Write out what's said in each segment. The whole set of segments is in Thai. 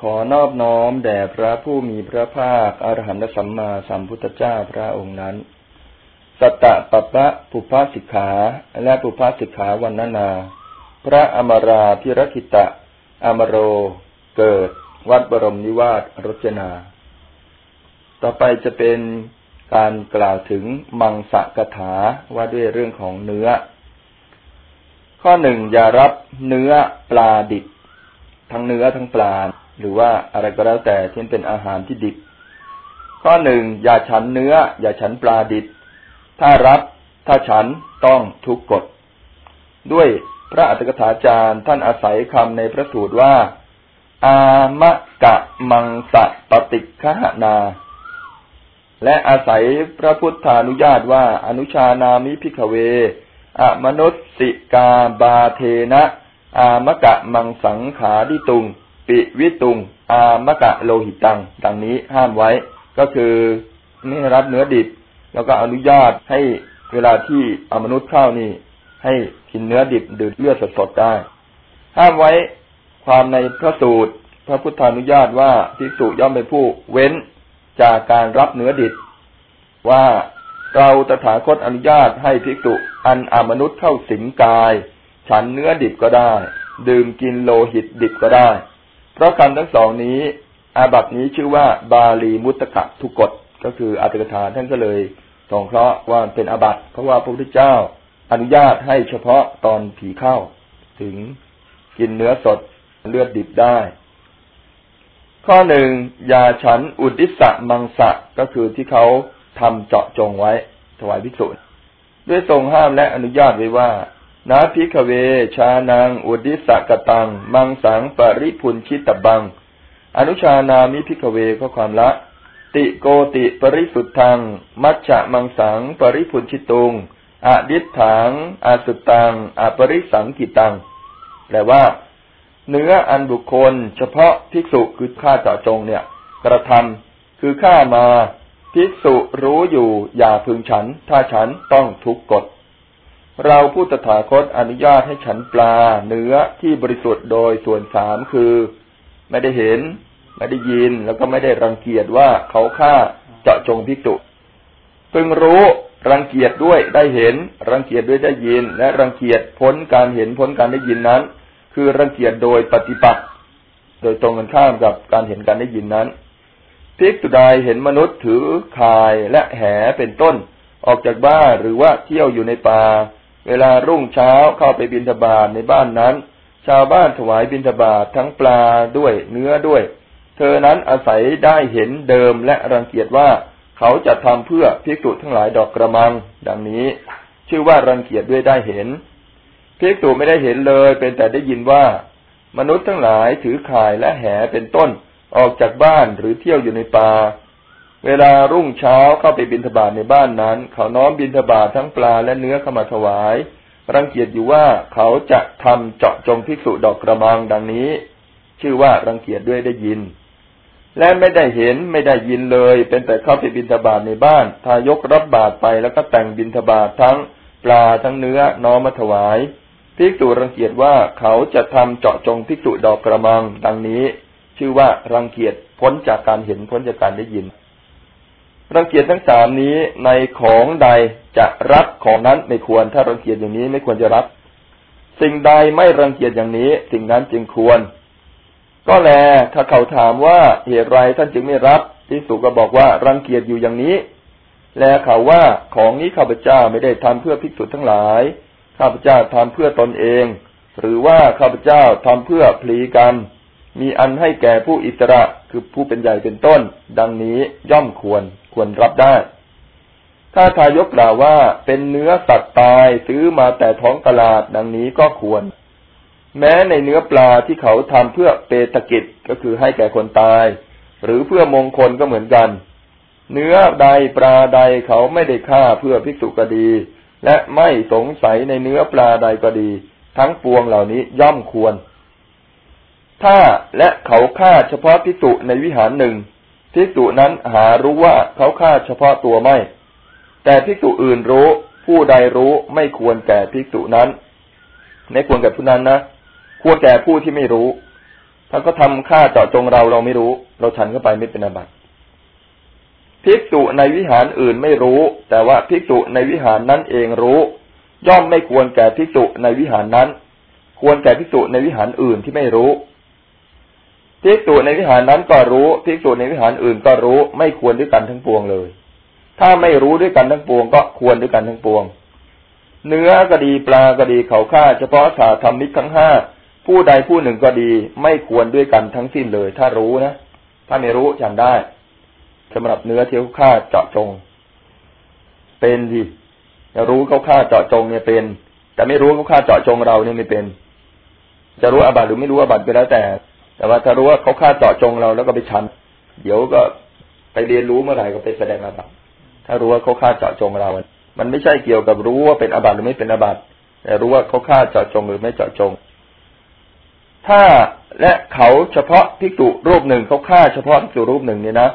ขอนอบน้อมแด่พระผู้มีพระภาคอรหันตสัมมาสัมพุทธเจ้าพระองค์นั้น สัตตะปะปะปุพพสิกขาและปุพพสิกขาวันนานา พระอมราพิรคิตะ อมโร เกิด วัดบรมนิวาสรจนา ต่อไปจะเป็นการกล่าวถึงมังสะกถาว่าด้วยเรื่องของเนื้อ ข้อหนึ่งอย่ารับเนื้อปลาดิบทั้งเนื้อทั้งปลา หรือว่าอะไรก็แล้วแต่ที่เป็นอาหารที่ดิบ ข้อหนึ่งอย่าฉันเนื้อ อย่าฉันปลาดิบถ้ารับถ้าฉันต้องทุกกฎ ด้วยพระอัตถกถาจารย์ท่านอาศัยคำในพระสูตรว่า อามะกะมังสะปฏิฆหนา และอาศัยพระพุทธานุญาตว่าอนุชานามิพิกเวอะมนุสิกาบาเทนะ อามะกะมังสังขาดิตุง ปิวิตุง อามะกะโลหิตัง ดังนี้ห้ามไว้ ก็คือไม่รับเนื้อดิบ แล้วก็อนุญาตให้เวลาที่อมนุษย์เข้านี่ ให้กินเนื้อดิบดื่มเลือดสดๆได้ ห้ามไว้ความในพระสูตร พระพุทธานุญาตว่าภิกษุย่อมเป็นผู้เว้นจากการรับเนื้อดิบว่าเราตถาคตอนุญาตให้ภิกษุอันอมนุษย์เข้าสิงกาย ฉันเนื้อดิบก็ได้ ดื่มกินโลหิตดิบก็ได้ เพราะคำทั้งสองนี้ อาบัตินี้ชื่อว่า บาลีมุตตะทุกกฎก็คืออัตถกถาท่านก็เลยสงเคราะห์ว่าเป็นอาบัติเพราะว่าพระพุทธเจ้าอนุญาตให้เฉพาะตอนผีเข้า ถึงกินเนื้อสดเลือดดิบได้ ข้อหนึ่งอย่าฉันอุททิสสมังสะก็คือที่เขาทำเจาะจงไว้ถวายภิกษุด้วยทรงห้ามและอนุญาตไว้ว่า น ภิกขเว ชานัง อุททิสสกตัง มังสังปริภุญชิตัพพัง อนุชานามิ ภิกขเวข้อความละ ติโกติปริสุทธัง มัชฌะมังสัง ปริพุนชิตุงอดิษฐางอาสุตังอปริสังกิตัง แปลว่า เนื้ออันบุคคล เฉพาะภิกษุคือข้าเจาะจงเนี่ย กระทำคือข้ามาภิกษุรู้อยู่อย่าพึงฉัน ถ้าฉันต้องทุกกฎ เราผู้ตถาคตอนุญาตให้ฉันปลาเนื้อที่บริสุทธิ์โดยส่วนสามคือ ไม่ได้เห็น ไม่ได้ยินแล้วก็ไม่ได้รังเกียจว่าเขาฆ่าเจาะจงพิกตุพึงรู้รังเกียจด้วยได้เห็น รังเกียจด้วยได้ยิน และรังเกียจพ้นการเห็นพ้นการได้ยินนั้น คือรังเกียจโดยปฏิปักษ์โดยตรงกันข้ามกับการเห็นการได้ยินนั้นพิกตุใดเห็นมนุษย์ถือคายและแหเป็นต้น ออกจากบ้านหรือว่าเที่ยวอยู่ในป่า เวลารุ่งเช้าเข้าไปบินทบาทในบ้านนั้น ชาวบ้านถวายบินทบาททั้งปลาด้วยเนื้อด้วย เธอนั้นอาศัยได้เห็นเดิมและรังเกียจว่าเขาจะทำเพื่อพิกษุทั้งหลายดอกกระมัง ดังนี้ ชื่อว่ารังเกียจด้วยได้เห็นพิกษุไม่ได้เห็นเลย เป็นแต่ได้ยินว่า มนุษย์ทั้งหลายถือข่ายและแหเป็นต้นออกจากบ้านหรือเที่ยวอยู่ในป่า เวลารุ่งเช้าเข้าไปบินทบาทในบ้านนั้น เขาน้อมบินทบาททั้งปลาและเนื้อเข้ามาถวาย รังเกียจอยู่ว่าเขาจะทำเจาะจงภิกษุดอกกระมังดังนี้ ชื่อว่ารังเกียจด้วยได้ยิน และไม่ได้เห็นไม่ได้ยินเลย เป็นแต่เข้าไปบินทบาทในบ้าน ทายกรับบาตรไปแล้วก็แต่งบินทบาททั้งปลาทั้งเนื้อน้อมมาถวายภิกษุรังเกียจว่าเขาจะทำเจาะจงภิกษุดอกกระมัง ดังนี้ ชื่อว่ารังเกียจพ้นจากการเห็นพ้นจากการได้ยิน รังเกียจทั้งสามนี้ในของใดจะรับของนั้นไม่ควร ถ้ารังเกียจอย่างนี้ไม่ควรจะรับ สิ่งใดไม่รังเกียจอย่างนี้ สิ่งนั้นจึงควร ก็แลถ้าเขาถามว่าเหตุไรท่านจึงไม่รับที่สุก็บอกว่ารังเกียจอยู่อย่างนี้ แลเขาว่าของนี้ข้าพเจ้าไม่ได้ทำเพื่อภิกษุทั้งหลาย ข้าพเจ้าทำเพื่อตนเอง หรือว่าข้าพเจ้าทำเพื่อพลีกัน มีอันให้แก่ผู้อิสระคือผู้เป็นใหญ่เป็นต้น ดังนี้ย่อมควร ควรรับได้ ถ้าทายกกล่าวว่าเป็นเนื้อสัตว์ตายซื้อมาแต่ท้องตลาดดังนี้ก็ควร แม้ในเนื้อปลาที่เขาทำเพื่อเปตกิจก็คือให้แก่คนตาย หรือเพื่อมงคลก็เหมือนกัน เนื้อใดปลาใดเขาไม่ได้ฆ่าเพื่อภิกษุก็ดี และไม่สงสัยในเนื้อปลาใดก็ดี ทั้งปวงเหล่านี้ย่อมควรถ้าและเขาฆ่าเฉพาะพิสุในวิหารหนึ่ง พิสุนั้นหารู้ว่าเขาฆ่าเฉพาะตัวไม่ แต่พิสุอื่นรู้ผู้ใดรู้ไม่ควรแก่พิสุนั้น ไม่ควรแก่ผู้นั้นนะควรแก่ผู้ที่ไม่รู้ถ้าก็ทำฆ่าเจาะจงเราเราไม่รู้ เราฉันเข้าไปไม่เป็นอาบัติภิกษุในวิหารอื่นไม่รู้ แต่ว่าภิกษุในวิหารนั้นเองรู้ ย่อมไม่ควรแก่ภิกษุในวิหารนั้น ควรแก่ภิกษุในวิหารอื่นที่ไม่รู้ ภิกษุในวิหารนั้นก็รู้ภิกษุในวิหารอื่นก็รู้ไม่ควรด้วยกันทั้งปวงเลย ถ้าไม่รู้ด้วยกันทั้งปวง ก็ควรด้วยกันทั้งปวง เนื้อก็ดีปลาก็ดีเขาฆ่า เฉพาะสาธรรมิกทั้งห้าผู้ใดผู้หนึ่งก็ดี ไม่ควรด้วยกันทั้งสิ้นเลย ถ้ารู้นะถ้าไม่รู้ฉันได้สำหรับเนื้อเที่เขาฆ่าเจาะจง เป็นดิจะรู้เขาฆ่าเจาะจงเนี่ยเป็น แต่ไม่รู้เขาฆ่าเจาะจงเราเนี่ยไม่เป็น จะรู้อาบัตหรือไม่รู้อาบัตก็แล้วแต่ แต่ว่าถ้ารู้ว่าเขาฆ่าเจาะจงเราแล้วก็ไปชัน เดี๋ยวก็ไปเรียนรู้เมื่อไหร่ก็ไปแสดงอาบัติถ้ารู้ว่าเขาฆ่าเจาะจงเรา มันไม่ใช่เกี่ยวกับรู้ว่าเป็นอาบัติหรือไม่เป็นอาบัติแต่รู้ว่าเขาฆ่าเจาะจงหรือไม่เจาะจง ถ้าและเขาเฉพาะพิกุรูปหนึ่งเขาฆ่าเฉพาะพิกุรูปหนึ่งเนี่ยนะ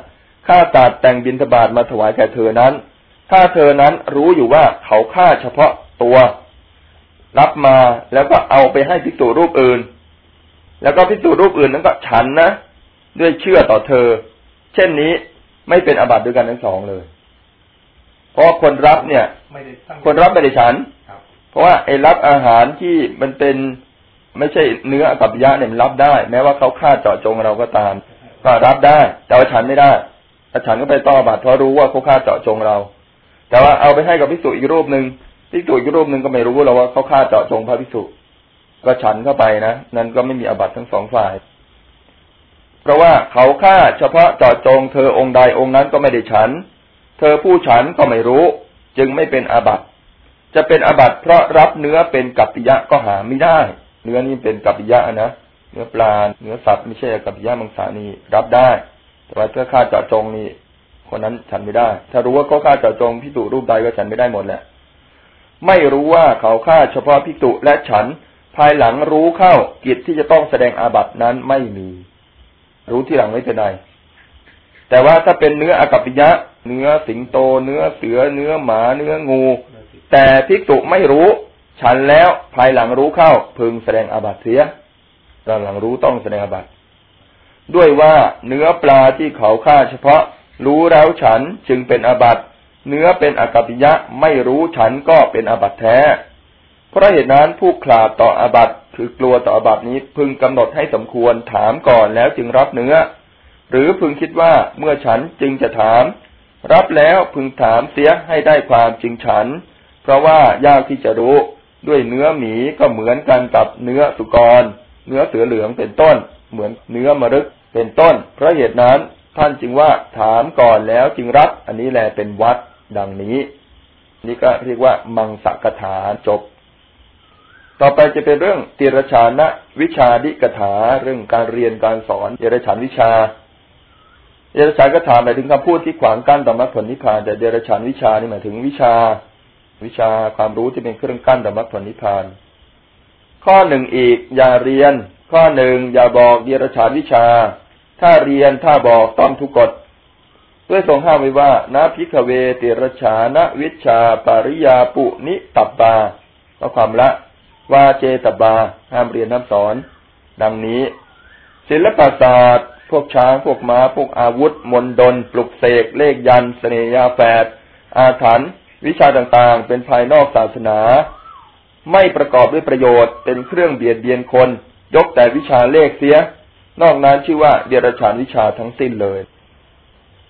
ฆ่าตัดแต่งบินทบาทมาถวายแก่เธอนั้น ถ้าเธอนั้นรู้อยู่ว่าเขาฆ่าเฉพาะตัว รับมาแล้วก็เอาไปให้พิกษุรูปอื่น แล้วก็พิกษุรูปอื่นนั้นก็ฉันนะด้วยเชื่อต่อเธอ เช่นนี้ไม่เป็นอบัติด้วยกันทั้งสองเลย เพราะคนรับเนี่ยคนรับไม่ได้ฉันเพราะว่าไอ้รับอาหารที่มันเป็นไม่ใช่เนื้อกับยะเนี่ยมันรับได้ แม้ว่าเขาฆ่าเจาะจงเราก็ตาม ก็รับได้ แต่ว่าฉันไม่ได้ถ้าฉันก็ไปต่อบาตรเพราะรู้ว่าเขาฆ่าเจาะจงเรา แต่ว่าเอาไปให้กับพิสุอีกรูปหนึ่งพิสุอีกรูปหนึ่งก็ไม่รู้เราว่าเขาฆ่าเจาะจงพระพิสุ ก็ฉันเข้าไปนะนั่นก็ไม่มีอบัตทั้งสองฝ่าย เพราะว่าเขาฆ่าเฉพาะเจาะจงเธอองค์ใดองค์นั้นก็ไม่ได้ฉัน เธอผู้ฉันก็ไม่รู้ จึงไม่เป็นอาบัตจะเป็นอาบัตเพราะรับเนื้อเป็นกัปปิยะก็หาไม่ได้ เนื้อนี้เป็นกัปปิยะนะเนื้อปลาเนื้อสัตว์ไม่ใช่กัปปิยะมังสานีรับได้ แต่ว่าถ้าฆ่าเจาะจงนี่คนนั้นฉันไม่ได้ ถ้ารู้ว่าเขาฆ่าเจาะจงพิจุรูปใดก็ฉันไม่ได้หมดแหละไม่รู้ว่าเขาฆ่าเฉพาะพิจุและฉัน ภายหลังรู้เข้ากิจที่จะต้องแสดงอาบัตินั้นไม่มี รู้ที่หลังไม่เป็นไรแต่ว่าถ้าเป็นเนื้ออากัปปิยะ เนื้อสิงโต เนื้อเสือ เนื้อหมา เนื้องู แต่พิจุไม่รู้ ฉันแล้วภายหลังรู้เข้า พึงแสดงอาบัติเสียตอนหลังรู้ต้องแสดงอาบัติด้วยว่าเนื้อปลาที่เขาฆ่าเฉพาะ รู้แล้วฉันจึงเป็นอาบัตเนื้อเป็นอากัปปิยะไม่รู้ฉันก็เป็นอาบัตแท้ เพราะเหตุนั้นผู้ขลาดต่ออาบัตคือกลัวต่ออาบัตนี้พึงกำหนดให้สมควรถามก่อนแล้วจึงรับเนื้อ หรือพึงคิดว่าเมื่อฉันจึงจะถาม รับแล้วพึงถามเสียให้ได้ความจริงฉัน เพราะว่ายากที่จะรู้ด้วยเนื้อหมีก็เหมือนกันกับเนื้อสุกร เนื้อเสือเหลืองเป็นต้น เหมือนเนื้อมรึกเป็นต้น เพราะเหตุนั้นท่านจึงว่าถามก่อนแล้วจึงรับ อันนี้แหละเป็นวัดดังนี้ นี่ก็เรียกว่ามังสกถาจบ ต่อไปจะเป็นเรื่องติรชานะวิชาดิกถาเรื่องการเรียนการสอนเดรฉานวิชาเดรฉานกถาหมายถึงคำพูดที่ขวางกั้นต่อมรรคผลนิพพานแต่เดรฉานวิชานี่หมายถึงวิชา วิชาความรู้ที่เป็นเครื่องกั้นต่อมรรคผลนิพพาน ข้อหนึ่งอีก อย่าเรียน ข้อหนึ่งอย่าบอกเดรัจฉานวิชา ถ้าเรียนถ้าบอกต้องทุกกฎด้วยทรงห้ามไว้ว่านาพิกเวเตรชานวิชาปริยาปุนิตับบาก็ความละ วาเจตบาห้ามเรียนห้ามสอน ดังนี้ ศิลปศาสตร์ พวกช้างพวกม้า พวกอาวุธ มนดนปลุกเสก เลขยันเสนยาแฝดอาถรรพ์วิชาต่างๆ เป็นภายนอกศาสนา ไม่ประกอบด้วยประโยชน์เป็นเครื่องเบียดเบียนคน ยกแต่วิชาเลขเสีย นอกนั้นชื่อว่าเดรัจฉานวิชาทั้งสิ้นเลย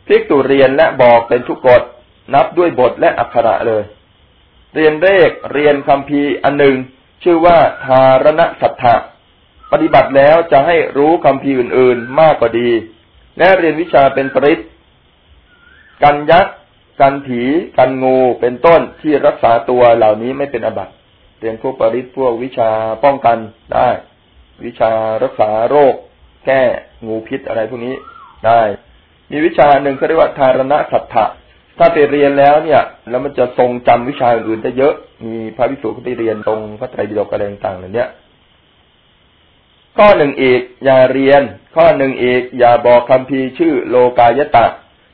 พิกตุเรียนและบอกเป็นทุกกฎนับด้วยบทและอักขระเลย เรียนเลขเรียนคำพีอันหนึ่ง ชื่อว่าทารณสัทธะปฏิบัติแล้วจะให้รู้คำพีอื่นๆ มากกว่าดี และเรียนวิชาเป็นปริศกันยักษ์กันผี กันงูเป็นต้นที่รักษาตัวเหล่านี้ไม่เป็นอบัติเรียนพวกปริศพวกวิชาป้องกันได้ วิชารักษาโรค แก้งูพิษอะไรพวกนี้ได้ มีวิชาหนึ่งเขาเรียกว่าทารณสัทธะ ถ้าไปเรียนแล้วเนี่ย แล้วมันจะทรงจำวิชาอื่นได้เยอะ มีพระวิสุทธิ์ไปเรียนตรงพระไตรปิฎกอะไรต่างๆเหล่านี้ข้อหนึ่งอีกอย่าเรียน ข้อหนึ่งอีกอย่าบอกคำพีชื่อโลกายตะ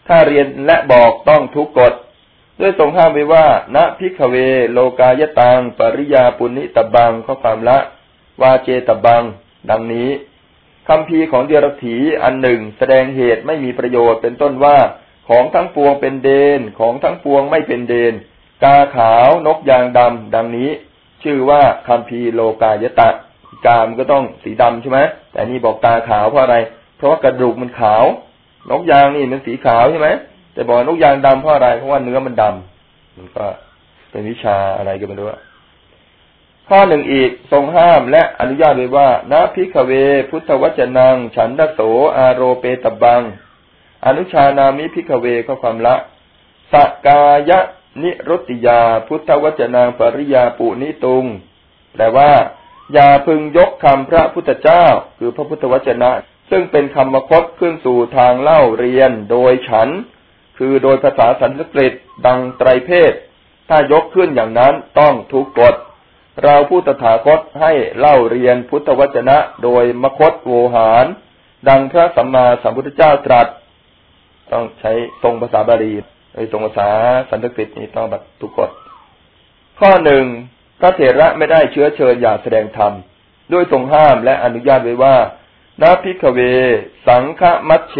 ถ้าเรียนและบอกต้องทุกกฎด้วยทรงห้ามไว้ว่า ณพิกเว โลกายตัง ปริยาปุณิตบังข้อความละ วาเจตบัง ดังนี้คำพีของเดียรถีอันหนึ่งแสดงเหตุไม่มีประโยชน์เป็นต้นว่า ของทั้งปวงเป็นเดน ของทั้งปวงไม่เป็นเดน กาขาวนกยางดำดังนี้ ชื่อว่าคัมภีร์โลกายตะกามันก็ต้องสีดำใช่ไหมแต่นี่บอกกาขาวเพราะอะไร เพราะกระดูกมันขาวนกยางนี่มันสีขาวใช่ไหมแต่บอกนกยางดำเพราะอะไรเพราะว่าเนื้อมันดำมันก็เป็นวิชาอะไรก็ไม่รู้ข้อหนึ่งอีกทรงห้ามและอนุญาตไว้ว่าน ภิกขเว พุทธวจนัง ฉันทโสอาโรเปตัพพัง อนุชานามิ ภิกขเวก็ความละสกายะนิรติยา พุทธวจนังปริยาปุนิตุง แปลว่า อย่าพึงยกคำพระพุทธเจ้า คือพระพุทธวจนะ ซึ่งเป็นคำมคตขึ้นสู่ทางเล่าเรียนโดยฉัน คือโดยภาษาสันสกฤตดังไตรเพศ ถ้ายกขึ้นอย่างนั้นต้องทุกกฎ เราผู้ตถาคตให้เล่าเรียนพุทธวจนะ โดยมคตโวหาร ดังพระสัมมาสัมพุทธเจ้าตรัส ต้องใช้ทรงภาษาบาลีไอ้ทรงภาษาสันสกฤตนี้ต้องแบบทุกกฎข้อหนึ่งพระเถระไม่ได้เชื้อเชิญอย่าแสดงธรรม ด้วยทรงห้ามและอนุญาตไว้ว่าน ภิกขเว สังฆมัชเฌ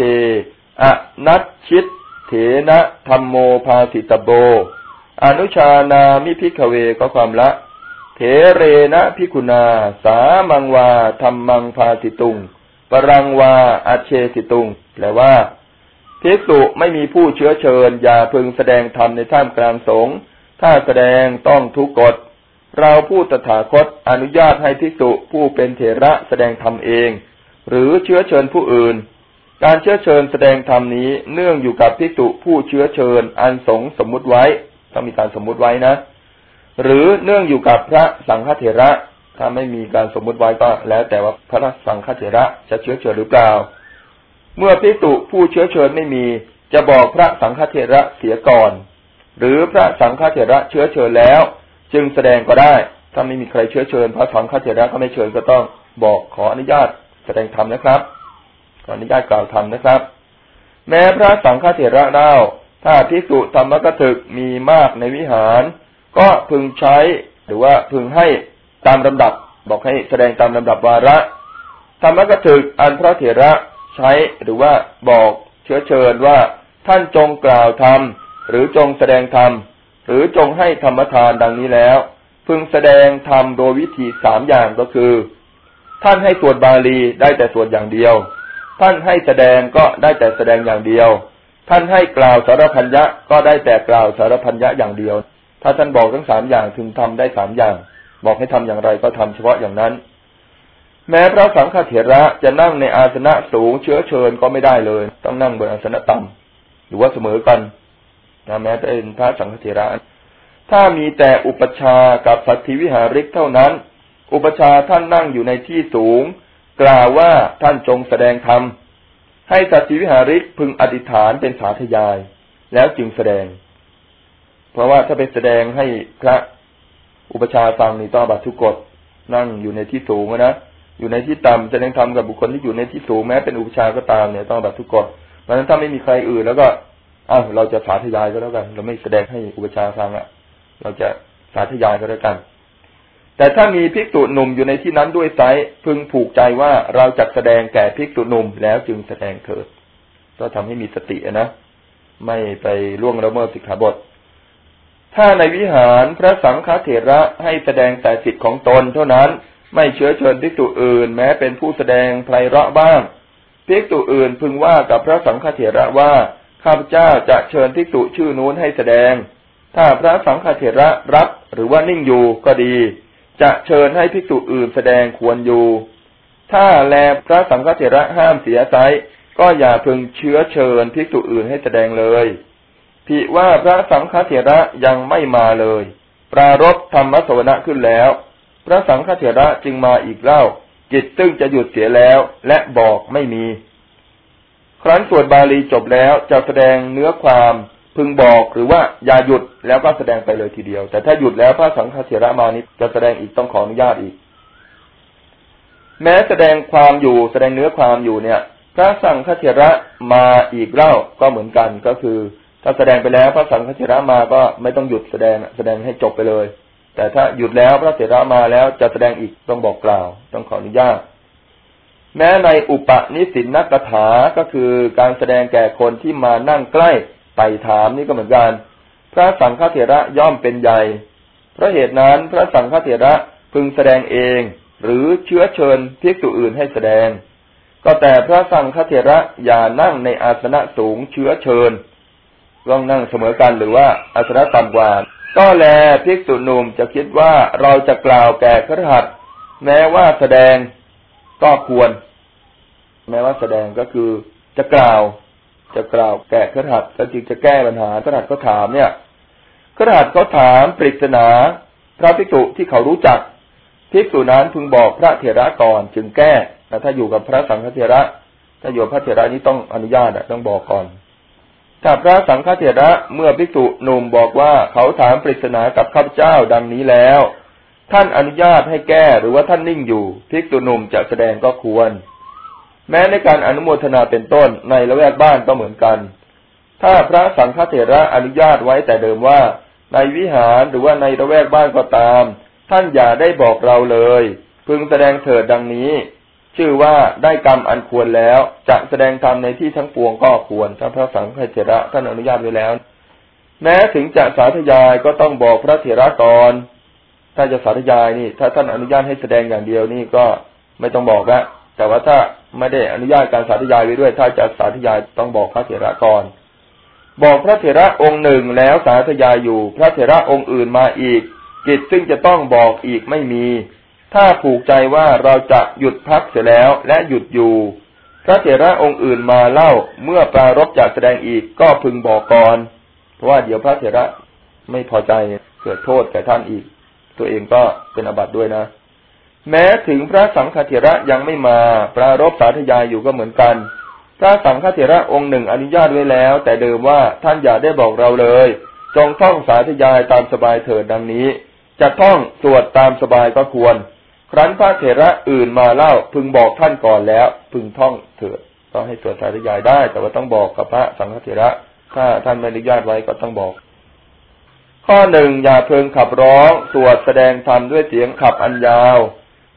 อนัชฌิฏเฐนะธัมโมภาสิตัพโพ อนุชานามิ ภิกขเวก็ความละ เถเรนะ ภิกขุนา สามังวาธัมมัง ภาสิตุง ปรังวาอาเชติตุง แปลว่า ภิกษุไม่มีผู้เชื้อเชิญ อย่าพึงแสดงธรรมในท่ามกลางสงฆ์ถ้าแสดงต้องทุกกฎ เราผู้ตถาคตอนุญาตให้ภิกษุผู้เป็นเถระแสดงธรรมเอง หรือเชื้อเชิญผู้อื่น การเชื้อเชิญแสดงธรรมนี้เนื่องอยู่กับภิกษุผู้เชื้อเชิญ อันสงสมมุติไว้ต้องมีการสมมุติไว้นะ หรือเนื่องอยู่กับพระสังฆเถระถ้าไม่มีการสมมุติไว้ก็แล้วแต่ว่าพระสังฆเถระจะเชื้อเชิญหรือเปล่า เมื่อพิสุผู้เชื้อเชิญไม่มี จะบอกพระสังฆเถระเสียก่อน หรือพระสังฆเถระเชื้อเชิญแล้ว จึงแสดงก็ได้ ถ้าไม่มีใครเชื้อเชิญ พระสังฆเถระก็ไม่เชิญก็ต้องบอกขออนุญาตแสดงธรรมนะครับ ขออนุญาตกล่าวธรรมนะครับ แม้พระสังฆเถระเล่าถ้าพิสุธรรมกถึกมีมากในวิหาร ก็พึงใช้หรือว่าพึงให้ตามลำดับ บอกให้แสดงตามลำดับวาระ ธรรมกถึกอันพระเถระ ใช้หรือว่าบอกเชื้อเชิญว่าท่านจงกล่าวธรรม หรือจงแสดงธรรม หรือจงให้ธรรมทานดังนี้แล้ว พึงแสดงธรรมโดยวิธีสามอย่างก็คือ ท่านให้สวดบาลีได้แต่สวดอย่างเดียว ท่านให้แสดงก็ได้แต่แสดงอย่างเดียว ท่านให้กล่าวสารพันยะก็ได้แต่กล่าวสารพันยะอย่างเดียว ถ้าท่านบอกทั้งสามอย่างถึงทำได้สามอย่าง บอกให้ทำอย่างไรก็ทำเฉพาะอย่างนั้น แม้พระสังฆเถระจะนั่งในอาสนะสูงเชื้อเชิญก็ไม่ได้เลย ต้องนั่งบนอาสนะต่ำหรือว่าเสมอกันนะแม้เป็นพระสังฆเถระ ถ้ามีแต่อุปชากับสัตธิวิหาริกเท่านั้น อุปชาท่านนั่งอยู่ในที่สูง กล่าวว่าท่านจงแสดงธรรมให้สัตธิวิหาริกพึงอธิษฐานเป็นสาธยาย แล้วจึงแสดง เพราะว่าถ้าไปแสดงให้พระอุปชาฟังนี่ต้องบัตรทุกกฎนั่งอยู่ในที่สูงนะ อยู่ในที่ต่ำแสดงธรรมกับบุคคลที่อยู่ในที่สูงแม้เป็นอุปชาก็ตามเนี่ยต้องบัตทุกกฎเพราะฉะนั้นถ้าไม่มีใครอื่นแล้วก็อ้าวเราจะสาธยายก็แล้วกัน เราไม่แสดงให้อุปชาฟังอะเราจะสาธยายก็แล้วกัน แต่ถ้ามีภิกษุหนุ่มอยู่ในที่นั้นด้วยไซพึงผูกใจว่าเราจะแสดงแก่ภิกษุหนุ่มแล้วจึงแสดงเถิดก็ทำให้มีสตินะไม่ไปล่วงละเมิดสิกขาบท ถ้าในวิหารพระสังฆเถระให้แสดงแต่สิทธิ์ของตนเท่านั้น ไม่เชื้อเชิญภิกษุอื่น แม้เป็นผู้แสดงไพเราะบ้างภิกษุอื่นพึงว่ากับพระสังฆเถระว่าข้าพเจ้าจะเชิญภิกษุชื่อนู้นให้แสดง ถ้าพระสังฆเถระรับหรือว่านิ่งอยู่ก็ดี จะเชิญให้ภิกษุอื่นแสดงควรอยู่ ถ้าแลพระสังฆเถระห้ามเสียไซก็อย่าพึงเชื้อเชิญภิกษุอื่นให้แสดงเลยผิว่าพระสังฆเถระยังไม่มาเลย ปรารบธรรมสวนะขึ้นแล้ว พระสังฆเถระจึงมาอีกเล่า จิตซึ่งจะหยุดเสียแล้ว และบอกไม่มี ครั้นสวดบาลีจบแล้วจะแสดงเนื้อความพึงบอกหรือว่าอย่าหยุดแล้วก็แสดงไปเลยทีเดียว แต่ถ้าหยุดแล้วพระสังฆเถระมานี้จะแสดงอีกต้องขออนุญาตอีก แม้แสดงความอยู่แสดงเนื้อความอยู่เนี่ย พระสังฆเถระมาอีกเล่าก็เหมือนกันก็คือ ถ้าแสดงไปแล้วพระสังฆเถระมาก็ไม่ต้องหยุดแสดงแสดงให้จบไปเลย แต่ถ้าหยุดแล้วพระเถระมาแล้วจะแสดงอีกต้องบอกกล่าว ต้องขออนุญาต แม้ในอุปนิสินนักถาก็คือการแสดงแก่คนที่มานั่งใกล้ไต่ถามนี่ก็เหมือนกันพระสังฆเถระย่อมเป็นใหญ่เพราะเหตุนั้นพระสังฆเถระพึงแสดงเอง หรือเชื้อเชิญภิกษุอื่นให้แสดง ก็แต่พระสังฆเถระอย่านั่งในอาสนะสูงเชื้อเชิญต้องนั่งเสมอกันหรือว่าอาสนะต่ำกว่า ก็แลภิกษุหนุ่มจะคิดว่าเราจะกล่าวแก่ครหัสแม้ว่าแสดงก็ควร แม้ว่าแสดงก็คือจะกล่าว จะกล่าวแก่ครหัสก็จึงจะแก้ปัญหาครหัสก็ถามเนี่ยครหัสเขาถามปริศนาพระภิกษุที่เขารู้จักภิกษุนั้นพึงบอกพระเถระก่อนจึงแก้แต่ถ้าอยู่กับพระสังฆเถระ ถ้าอยู่พระเถระนี้ต้องอนุญาตต้องบอกก่อน ถ้าพระสังฆเถระเมื่อภิกษุหนุ่มบอกว่าเขาถามปริศนากับข้าพเจ้าดังนี้แล้ว ท่านอนุญาตให้แก้หรือว่าท่านนิ่งอยู่ภิกษุหนุ่มจะแสดงก็ควร แม้ในการอนุโมทนาเป็นต้นในละแวกบ้านก็เหมือนกัน ถ้าพระสังฆเถระอนุญาตไว้แต่เดิมว่า ในวิหารหรือว่าในละแวกบ้านก็ตาม ท่านอย่าได้บอกเราเลย พึงแสดงเถิดดังนี้ ชื่อว่าได้กรรมอันควรแล้ว จะแสดงธรรมในที่ทั้งปวงก็ควรถ้าพระสังฆเถระท่านอนุญาตไว้แล้ว แม้ถึงจะสาธยายก็ต้องบอกพระเถระก่อนถ้าจะสาธยายนี่ ถ้าท่านอนุญาตให้แสดงอย่างเดียวนี่ก็ไม่ต้องบอกละแต่ว่าถ้าไม่ได้อนุญาตการสาธยายไว้ด้วย ถ้าจะสาธยายต้องบอกพระเถระก่อน บอกพระเถระองค์หนึ่งแล้วสาธยายอยู่ พระเถระองค์อื่นมาอีก กิจซึ่งจะต้องบอกอีกไม่มี ถ้าผูกใจว่าเราจะหยุดพักเสียแล้วและหยุดอยู่ พระเถระองค์อื่นมาเล่าเมื่อปรารบจากแสดงอีกก็พึงบอกก่อน เพราะว่าเดี๋ยวพระเถระไม่พอใจเกิดโทษแก่ท่านอีก ตัวเองก็เป็นอบัติด้วยนะ แม้ถึงพระสังฆเถระยังไม่มา ปรารบสาธยายอยู่ก็เหมือนกัน พระสังฆเถระองค์หนึ่งอนุญาตไว้แล้ว แต่เดิมว่าท่านอย่าได้บอกเราเลย จงท่องสาธยายตามสบายเถิดดังนี้จะท่องสวดตามสบายก็ควร ครั้นพระเถระอื่นมาเล่าพึงบอกท่านก่อนแล้ว พึงท่องเถิดต้องให้สวดสาธยายได้ แต่ว่าต้องบอกกับพระสังฆเถระถ้าท่านไม่อนุญาตไว้ก็ต้องบอก ข้อหนึ่งอย่าเพิงขับร้องสวดแสดงธรรมด้วยเสียงขับอันยาว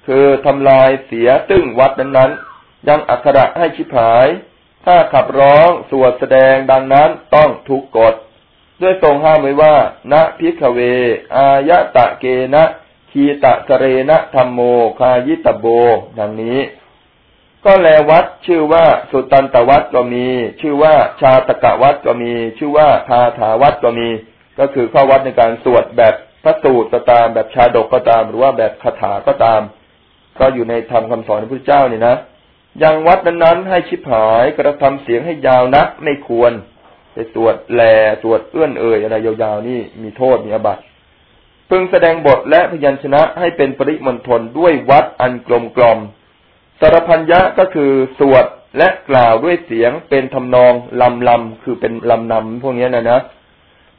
คือทำลายเสียตึ้งวัดนั้นๆ ยังอักขระให้ชิบหาย ถ้าขับร้องสวดแสดงดังนั้นต้องทุกกฎด้วยทรงห้ามไว้ว่า ณพิกเว อายะตะเกนะ คีตะสเรนะธรรมโมคายิตโบ ดังนี้ ก็แลวัดชื่อว่าสุตันตวัดก็มี ชื่อว่าชาตกะวัดก็มี ชื่อว่าทาถาวัดก็มี ก็คือข้อวัดในการสวดแบบพระสูตรก็ตาม แบบชาดกก็ตาม หรือว่าแบบคาถาก็ตาม ก็อยู่ในธรรมคาสอนของพระเจ้านี่นะยังวัดนั้นๆให้ชิบหายกระทำเสียงให้ยาวนักไม่ควรไปสวดแหลสวดเอื้อนเอ่ยอะไรยาวๆนี่มีโทษมีอบัติ พึงแสดงบทและพยัญชนะให้เป็นปริมณฑลด้วยวัดอันกลมกลมสารพัญญะก็คือสวดและกล่าวด้วยเสียงเป็นทำนองลำลำคือเป็นลำนำพวกนี้นะนะ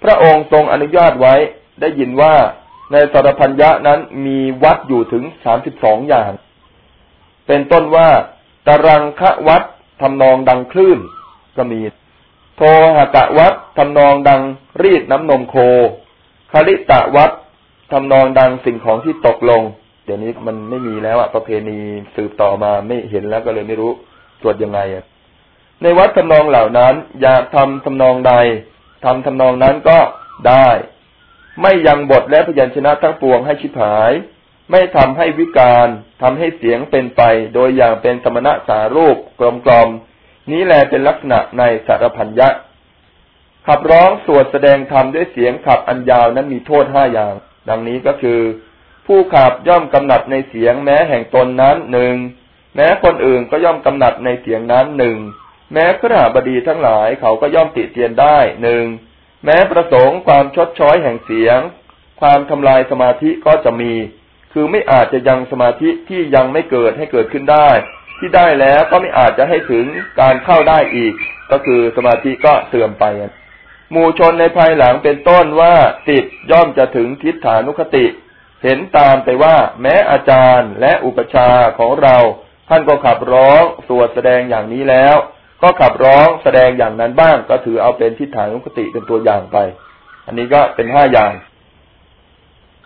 พระองค์ทรงอนุญาตไว้ได้ยินว่าในสารพัญญะนั้นมีวัดอยู่ถึงสามสิบสองอย่าง เป็นต้นว่าตารังคะวัดทำนองดังคลื่นก็มี โทหกะวัดทำนองดังรีดน้ำนมโคคาริตะวัด ทำนองดังสิ่งของที่ตกลง เดี๋ยวนี้มันไม่มีแล้วอะประเพณีสืบต่อมาไม่เห็นแล้วก็เลยไม่รู้ตรวจยังไงอะในวัดทำนองเหล่านั้น อยากทำทำนองใดทำทำนองนั้นก็ได้ ไม่ยังบทและพยัญชนะทั้งปวงให้ชิบหาย ไม่ทำให้วิการทำให้เสียงเป็นไป โดยอย่างเป็นสมณะสารูปกลมกลมนี้แลเป็นลักษณะในสารพันยะขับร้องสวดแสดงธรรมด้วยเสียงขับอันยาวนั้นมีโทษห้าอย่าง ดังนี้ก็คือ ผู้ขับย่อมกำหนัดในเสียงแม้แห่งตนนั้นหนึ่งแม้คนอื่นก็ย่อมกำหนัดในเสียงนั้นหนึ่งแม้ขรหบดีทั้งหลายเขาก็ย่อมติเตียนได้หนึ่งแม้ประสงค์ความชดช้อยแห่งเสียง ความทำลายสมาธิก็จะมี คือไม่อาจจะยังสมาธิที่ยังไม่เกิดให้เกิดขึ้นได้ ที่ได้แล้วก็ไม่อาจจะให้ถึงการเข้าได้อีก ก็คือสมาธิก็เสื่อมไป หมู่ชนในภายหลังเป็นต้นว่าติดย่อมจะถึงทิฏฐานุคติ เห็นตามไปว่า แม้อาจารย์และอุปชาของเรา ท่านก็ขับร้องสวดแสดงอย่างนี้แล้ว ก็ขับร้องแสดงอย่างนั้นบ้าง ก็ถือเอาเป็นทิฏฐานุคติเป็นตัวอย่างไป อันนี้ก็เป็นห้าอย่าง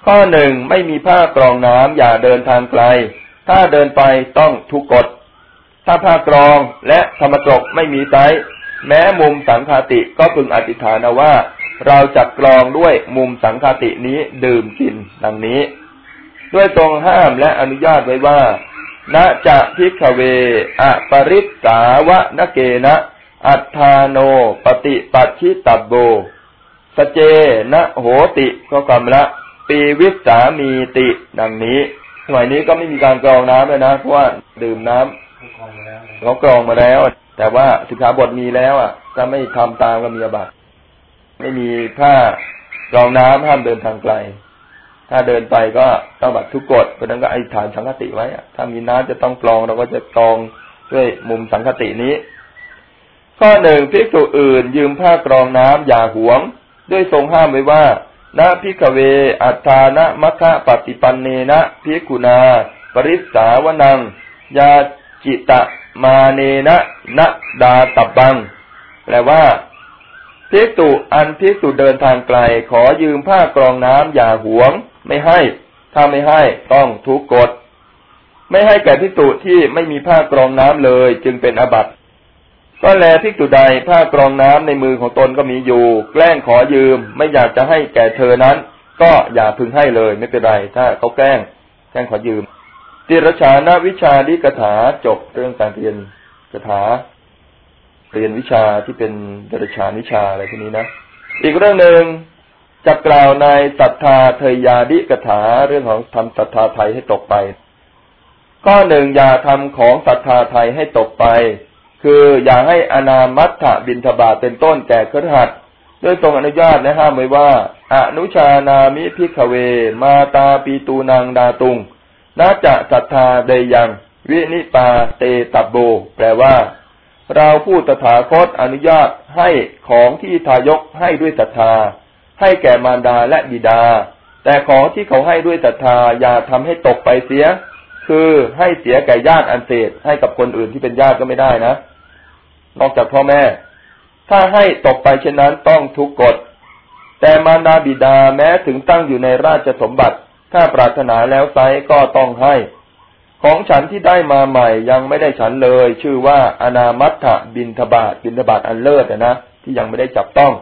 ข้อหนึ่งไม่มีผ้ากรองน้ำอย่าเดินทางไกล ถ้าเดินไปต้องทุกกฎถ้าผ้ากรองและธรรมตกไม่มีไซ แม้มุมสังคาติก็พึงอธิษฐานว่า เราจะกรองด้วยมุมสังคาตินี้ดื่มกินดังนี้ ด้วยตรงห้ามและอนุญาตไว้ว่าณจะพิกเวอะปริสสาวะนเกนะอัฏฐาโนปฏิปัชิตับโบ สเจนะโหติก็กำละ ปีวิสามีติ ดังนี้ สมัยนี้ก็ไม่มีการกรองน้ำเลยนะ เพราะว่าดื่มน้ำ เขากรองมาแล้ว แต่ว่าสิกขาบทมีแล้ว อะ ถ้าไม่ทำตามก็มีอบัตไม่มีผ้ากรองน้ำห้ามเดินทางไกล ถ้าเดินไปก็ต้องบัตรทุกกฎเพราะนั้นก็ไอธิษฐานสังคติไว้ถ้ามีน้ำจะต้องกรองเราก็จะกรองด้วยมุมสังคตินี้ ข้อหนึ่งภิกษุอื่น ยืมผ้ากรองน้ำอย่าหวง ด้วยทรงห้ามไว้ว่านาพิกเว อัฏฐานะมัคคะปฏิปันเนนะพิกุณา ปริสาวนังยา จิตะมาเนนะนะดาตับบัง แปลว่าภิกษุอันภิกษุเดินทางไกล ขอยืมผ้ากรองน้ำอย่าหวง ไม่ให้ ถ้าไม่ให้ต้องทุกกฎ ไม่ให้แก่ภิกษุที่ไม่มีผ้ากรองน้ำเลย จึงเป็นอบัติก็แลภิกษุใดผ้ากรองน้ำในมือของตนก็มีอยู่ แกล้งขอยืม ไม่อยากจะให้แก่เธอนั้น ก็อย่าพึงให้เลยไม่เป็นไร ถ้าเขาแกล้งแกล้งขอยืม ติรชานวิชาดิกถาจบเรื่องการเรียนกถาเรียนวิชาที่เป็นดรชานิชาอะไรพวกนี้นะ อีกเรื่องหนึ่งจะกล่าวในสัทธาเทยยาทิกถาเรื่องของทำศรัทธาไทยให้ตกไป ข้อหนึ่งอย่าทำของศรัทธาไทยให้ตกไป คืออย่าให้อนามัฏฐบิณฑบาตเป็นต้นแก่คฤหัสถ์ด้วยทรงอนุญาตและห้ามไว้ว่า อนุชานามิ ภิกขเว มาตาปิตูนัง ทาตุง น จะ สัทธาเทยยัง วินิปาเตตัพโพ แปลว่า เราผู้ตถาคตอนุญาตให้ของที่ทายกให้ด้วยศรัทธา ให้แก่มารดาและบิดา แต่ของที่เขาให้ด้วยศรัทธาอย่าทำให้ตกไปเสีย คือให้เสียแก่ญาติอันเศษให้กับคนอื่นที่เป็นญาติก็ไม่ได้นะนอกจากพ่อแม่ ถ้าให้ตกไปเช่นนั้นต้องทุกกฎแต่มารดาบิดาแม้ถึงตั้งอยู่ในราชสมบัติ ถ้าปรารถนาแล้วไซก็ต้องให้ ของฉันที่ได้มาใหม่ยังไม่ได้ฉันเลย ชื่อว่าอนามัตถบินทบาทบินทบาทอันเลิศนะที่ยังไม่ได้จับต้อง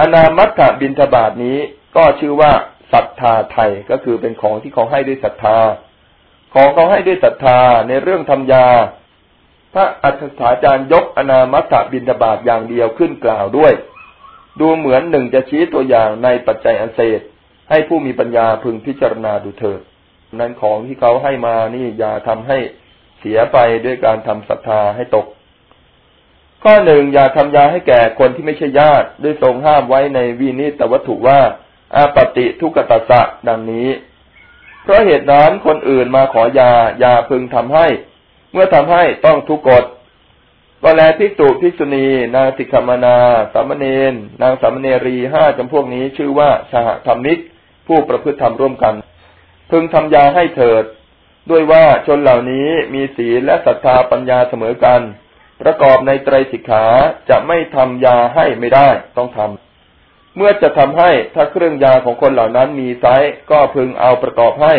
อนามัตถบินทบาทนี้ก็ชื่อว่าศรัทธาไทยก็คือเป็นของที่เขาให้ด้วยศรัทธา ของเขาให้ด้วยศรัทธาในเรื่องทำยา พระอัฏฐาจารย์ยกอนามัตบินทบาทอย่างเดียวขึ้นกล่าวด้วย ดูเหมือนหนึ่งจะชี้ตัวอย่างในปัจจัยอันเศษ ให้ผู้มีปัญญาพึงพิจารณาดูเถิดนั้นของที่เขาให้มานี่อย่าทำให้เสียไปด้วยการทำศรัทธาให้ตก ข้อหนึ่งอย่าทำยาให้แก่คนที่ไม่ใช่ญาติด้วยทรงห้ามไว้ในวีนิตวัตถุว่าอาปติทุกตัสสะดังนี้ เพราะเหตุนั้นคนอื่นมาขอยาอย่าพึงทำให้ เมื่อทำให้ต้องทุกกฎก็แลภิกษุภิกษุณี นางสิกขมานาสามเณรนางสามเณรีห้าจำพวกนี้ชื่อว่าสหธรรมิก ผู้ประพฤติธรรมร่วมกัน พึงทำยาให้เถิด ด้วยว่าชนเหล่านี้มีศีลและศรัทธาปัญญาเสมอกัน ประกอบในไตรสิกขาจะไม่ทำยาให้ไม่ได้ต้องทำเมื่อจะทำให้ถ้าเครื่องยาของคนเหล่านั้นมีไซก็พึงเอาประกอบให้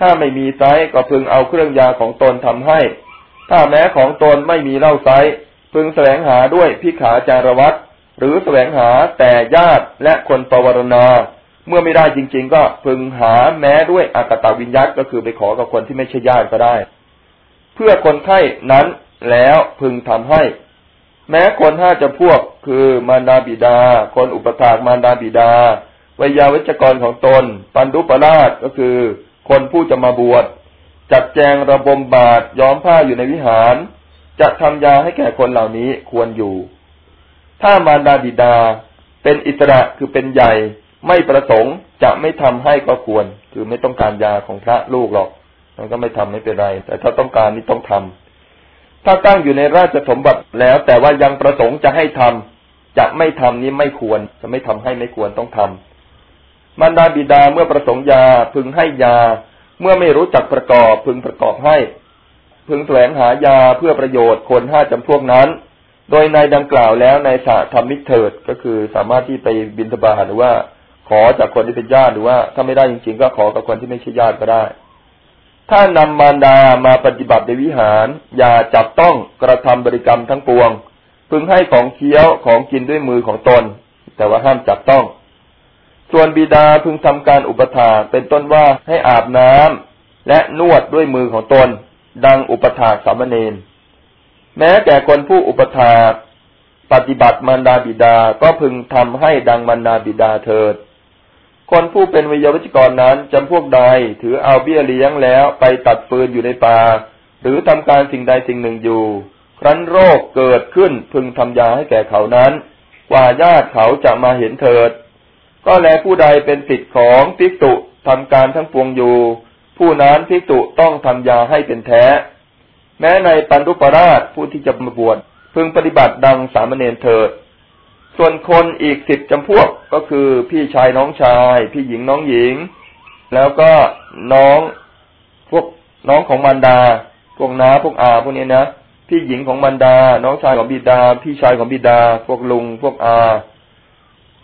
ถ้าไม่มีไซก็พึงเอาเครื่องยาของตนทำให้ ถ้าแม้ของตนไม่มีเล่าไซพึงแสวงหาด้วยพิขาจารวัตหรือแสวงหาแต่ญาติและคนปวารณา เมื่อไม่ได้จริง ๆ ก็พึงหาแม้ด้วยอากตาวิญญัตก็คือไปขอกับคนที่ไม่ใช่ญาติก็ได้ เพื่อคนไข้นั้นแล้วพึงทำให้ แม้คนห้าจะพวกคือมารดาบิดา คนอุปถากมารดาบิดาวิยาวิจกรของตน ปันดุปราชก็คือ คนผู้จะมาบวชจัดแจงระบมบาทย้อมผ้าอยู่ในวิหาร จะทำยาให้แก่คนเหล่านี้ควรอยู่ ถ้ามารดาบิดา เป็นอิสระคือเป็นใหญ่ ไม่ประสงค์จะไม่ทำให้ก็ควร คือไม่ต้องการยาของพระลูกหรอกมันก็ไม่ทำไม่เป็นไร แต่ถ้าต้องการนี่ต้องทำถ้าตั้งอยู่ในราชสมบัติแล้วแต่ว่ายังประสงค์จะให้ทำจะไม่ทำนี้ไม่ควร จะไม่ทำให้ไม่ควรต้องทำมารดาบิดาเมื่อประสงค์ยาพึงให้ยา เมื่อไม่รู้จักประกอบพึงประกอบให้ พึงแสวงหายาเพื่อประโยชน์คนห้าจำพวกนั้นโดยในดังกล่าวแล้วในสาธรรมิเถิดก็คือสามารถที่ไปบินทบาทหรือว่า ขอจากคนที่เป็นญาติหรือว่า ถ้าไม่ได้จริง ๆ ก็ขอกับคนที่ไม่ใช่ญาติก็ได้ ถ้านำมารดามาปฏิบัติในวิหาร อย่าจับต้องกระทำบริกรรมทั้งปวง พึงให้ของเคี้ยวของกินด้วยมือของตน แต่ว่าห้ามจับต้อง ส่วนบิดาพึงทำการอุปถาเป็นต้นว่าให้อาบน้ำและนวดด้วยมือของตน ดังอุปถาสามเณรแม้แต่คนผู้อุปถาปฏิบัติมารดาบิดาก็พึงทำให้ดังมารดาบิดาเถิด คนผู้เป็นวิยาวัจกรนั้นจำพวกใดถือเอาเบี้ยเลี้ยงแล้วไปตัดปืนอยู่ในป่า หรือทำการสิ่งใดสิ่งหนึ่งอยู่ ครั้นโรคเกิดขึ้นพึงทำยาให้แก่เขานั้น กว่าญาติเขาจะมาเห็นเถิด ก็แลผู้ใดเป็นสิทธิ์ของภิกตุทำการทั้งปวงอยู่ ผู้นั้นภิกตุต้องทำยาให้เป็นแท้ แม้ในปันรุปราชผู้ที่จะมาบวชพึงปฏิบัติดังสามเณรเถิด ส่วนคนอีกสิบจำพวกก็คือพี่ชายน้องชาย พี่หญิงน้องหญิง แล้วก็น้องพวกน้องของมารดา พวกน้าพวกอาพวกนี้นะพี่หญิงของมารดา น้องชายของบิดา พี่ชายของบิดา พวกลุงพวกอา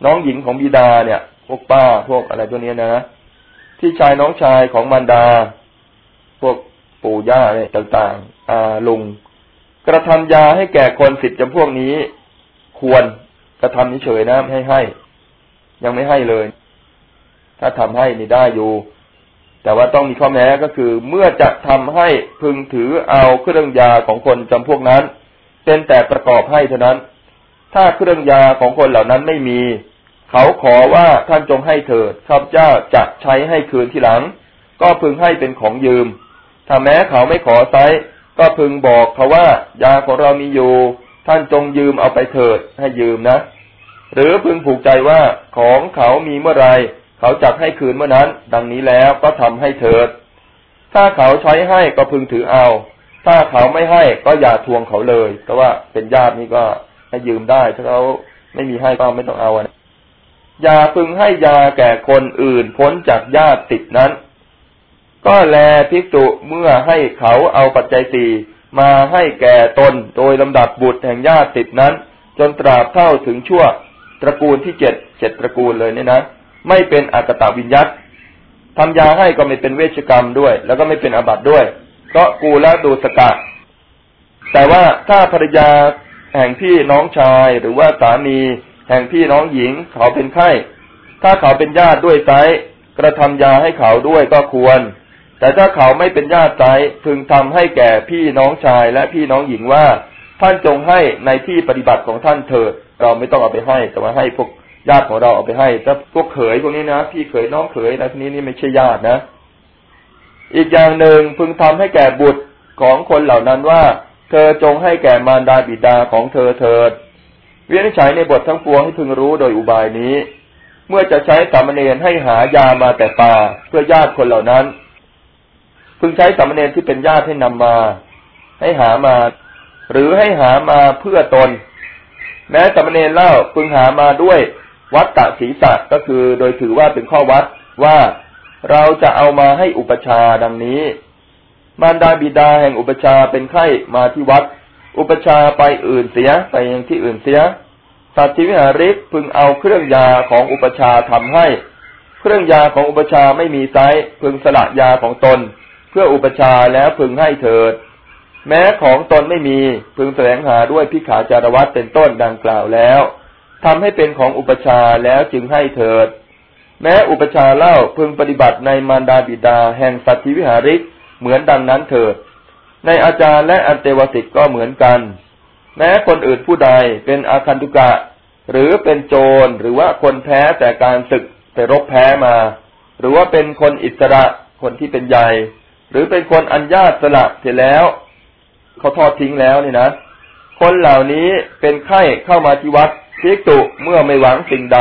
น้องหญิงของบิดาเนี่ย พวกป้าพวกอะไรพวกนี้นะพี่ชายน้องชายของมารดา พวกปู่ย่าเนี่ยต่าง ๆ อาลุง กระทำยาให้แก่คนสิบจำพวกนี้ ควร กระทำนี้เฉยนะให้ให้ ยังไม่ให้เลย ถ้าทำให้นี่ได้อยู่ แต่ว่าต้องมีข้อแม้ก็คือ เมื่อจะทำให้พึงถือเอาเครื่องยาของคนจำพวกนั้น เป็นแต่ประกอบให้เท่านั้น ถ้าเครื่องยาของคนเหล่านั้นไม่มี เขาขอว่าท่านจงให้เถิดข้าพเจ้าจะใช้ให้คืนทีหลัง ก็พึงให้เป็นของยืม ถ้าแม้เขาไม่ขอไซก็พึงบอกเขาว่ายาของเรามีอยู่ ท่านจงยืมเอาไปเถิดให้ยืมนะ หรือพึงผูกใจว่าของเขามีเมื่อไรเขาจัดให้คืนเมื่อนั้น ดังนี้แล้วก็ทำให้เถิด ถ้าเขาใช้ให้ก็พึงถือเอา ถ้าเขาไม่ให้ก็อย่าทวงเขาเลยแต่ว่าเป็นญาตินี่ก็ให้ยืมได้ ถ้าเขาไม่มีให้ก็ไม่ต้องเอานะอย่าพึงให้ยาแก่คนอื่นพ้นจากญาติติดนั้น ก็แลภิกษุเมื่อให้เขาเอาปัจจัยสี่ มาให้แก่ตนโดยลำดับบุตรแห่งญาติติดนั้น จนตราบเท่าถึงชั่วตระกูลที่เจ็ดเจ็ดตระกูลเลยเนี่ยนะ ไม่เป็นอากตวิญญัตทำยาให้ก็ไม่เป็นเวชกรรมด้วย แล้วก็ไม่เป็นอาบัติด้วยก็กูแล้วดูสกะ แต่ว่าถ้าภรรยาแห่งพี่น้องชายหรือว่าสามีแห่งพี่น้องหญิงเขาเป็นไข้ ถ้าเขาเป็นญาติด้วยไซกระทำยาให้เขาด้วยก็ควร แต่ถ้าเขาไม่เป็นญาติใจพึงทำให้แก่พี่น้องชายและพี่น้องหญิงว่า ท่านจงให้ในที่ปฏิบัติของท่านเถิดเราไม่ต้องเอาไปให้ แต่ว่าให้พวกญาติของเราเอาไปให้ถ้าพวกเขยพวกนี้นะพี่เขยน้องเขยอะไรพวกนี้นี่ไม่ใช่ญาตินะ อีกอย่างหนึ่งพึงทำให้แก่บุตรของคนเหล่านั้นว่า เธอจงให้แก่มารดาบิดาของเธอเถิดเวียนใช้ในบททั้งปวงให้พึงรู้โดยอุบายนี้ เมื่อจะใช้สามเณรให้หายามาแต่ป่าเพื่อญาติคนเหล่านั้น พึงใช้สามเณรที่เป็นญาติให้นำมา ให้หามา หรือให้หามาเพื่อตน แม้สามเณรเล่าพึงหามาด้วยวัดตะศีสัตก็คือโดยถือว่าเป็นข้อวัดว่าเราจะเอามาให้อุปชาดังนี้ มารดาบิดาแห่งอุปชาเป็นไข้มาที่วัด อุปชาไปอื่นเสียไปยังที่อื่นเสียสัตว์วิหาริกพึงเอาเครื่องยาของอุปชาทำให้ เครื่องยาของอุปชาไม่มีไซพึงสละยาของตน เพื่ออุปชาแล้วพึงให้เถิด แม้ของตนไม่มีพึงแสวงหาด้วยพิขาจารวัตเป็นต้นดังกล่าวแล้วทำให้เป็นของอุปชาแล้วจึงให้เถิด แม้อุปชาเล่าพึงปฏิบัติในมารดาบิดาแห่งสัตธิวิหาริกเหมือนดังนั้นเถิด ในอาจารย์และอันเตวสิกก็เหมือนกัน แม้คนอื่นผู้ใดเป็นอาคันตุกะ หรือเป็นโจรหรือว่าคนแพ้แต่การศึกไปรบแพ้มา หรือว่าเป็นคนอิสระคนที่เป็นใหญ่ หรือเป็นคนอัญญาสละเสร็จแล้วเขาทอดทิ้งแล้วนี่นะคนเหล่านี้เป็นไข้เข้ามาที่วัดพิกตุเมื่อไม่หวังสิ่งใด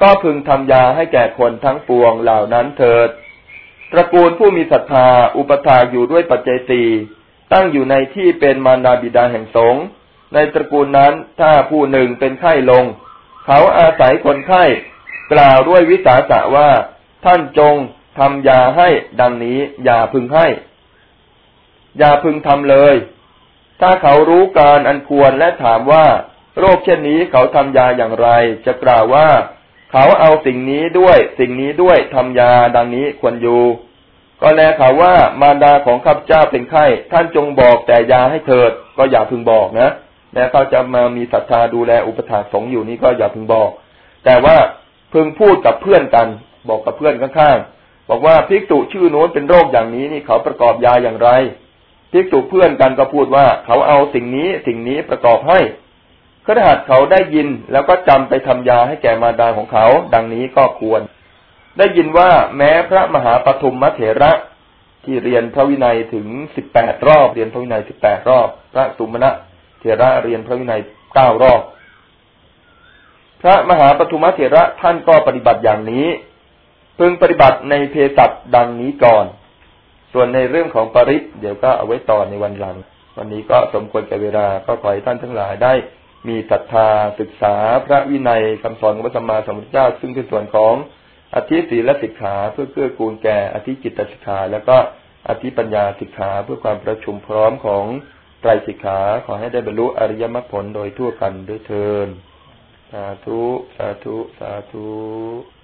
ก็พึงทำยาให้แก่คนทั้งปวงเหล่านั้นเถิด ตระกูลผู้มีศรัทธาอุปถากอยู่ด้วยปัจเจัยสี่ตั้งอยู่ในที่เป็นมารดาบิดาแห่งสงฆ์ในตระกูลนั้นถ้าผู้หนึ่งเป็นไข้ลง เขาอาศัยคนไข้ กล่าวด้วยวิสาสะว่า ท่านจง ทำยาให้ดังนี้ อย่าพึงให้ อย่าพึงทำเลย ถ้าเขารู้การอันควรและถามว่า โรคเช่นนี้เขาทำยาอย่างไร จะกล่าวว่า เขาเอาสิ่งนี้ด้วย สิ่งนี้ด้วยทำยาดังนี้ควรอยู่ ก็แลข่าวว่ามารดาของข้าพเจ้าเป็นไข้ ท่านจงบอกแต่ยาให้เถิด ก็อย่าพึงบอกนะแม้วเขาจะมามีศรัทธาดูแลอุปถาสงอยู่นี่ก็อย่าพึงบอก แต่ว่าพึงพูดกับเพื่อนกัน บอกกับเพื่อนข้างๆ บอกว่าพิกตุชื่อโน้นเป็นโรคอย่างนี้นี่เขาประกอบยาอย่างไรพิกตุเพื่อนกันก็พูดว่าเขาเอาสิ่งนี้สิ่งนี้ประกอบให้ขณะเขาได้ยินแล้วก็จำไปทำยาให้แก่มารดาของเขา ดังนี้ก็ควร ได้ยินว่าแม้พระมหาปฐุมมเถระ ที่เรียนพระวินัยถึงสิบแปดรอบ เรียนพระวินัยสิบแปดรอบ พระสุมณะเถระเรียนพระวินัยเก้ารอบ พระมหาปฐุมเถระท่านก็ปฏิบัติอย่างนี้ พึงปฏิบัติในเพศัตดังนี้ก่อน ส่วนในเรื่องของปริศเดี๋ยวก็เอาไว้ต่อในวันหลัง วันนี้ก็สมควรแก่เวลาก็ขอให้ท่านทั้งหลายได้ มีศรัทธาศึกษาพระวินัยคำสอนของพระสัมมาสัมพุทธเจ้า ซึ่งเป็นส่วนของอธิศีลสิกขาเพื่อเกื้อกูลแก่อธิจิตตสิกขา แล้วก็อธิปัญญาสิกขาเพื่อความประชุมพร้อมของไตรสิกขาขอให้ได้บรรลุอริยมรรคผลโดยทั่วกันด้วยเทินสาธุ สาธุ สาธุ